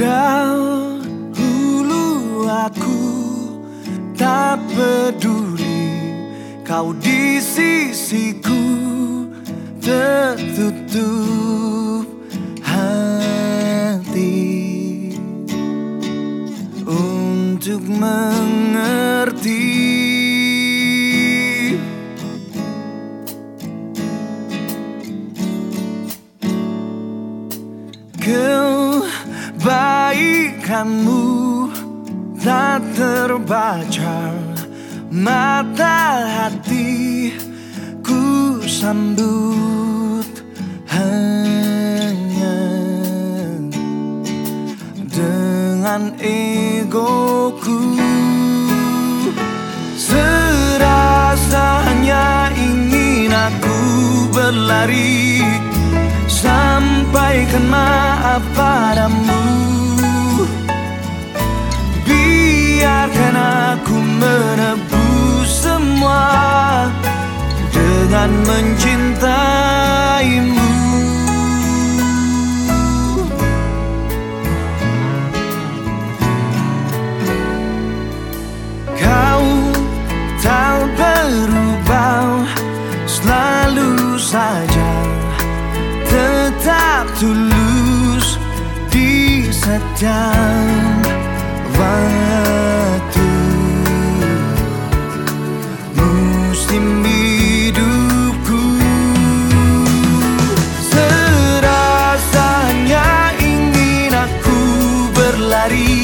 Dahulu aku tak peduli Kau di sisiku tertutup hati. Untuk mengerti Kebaikanmu tak terbaca Mata hati ku sambut hanya Dengan egoku. Serasanya ingin aku berlari Sampaikan maaf padamu Dengan mencintaimu. Kau tak berubah Selalu saja tetap tulus di setiap daría.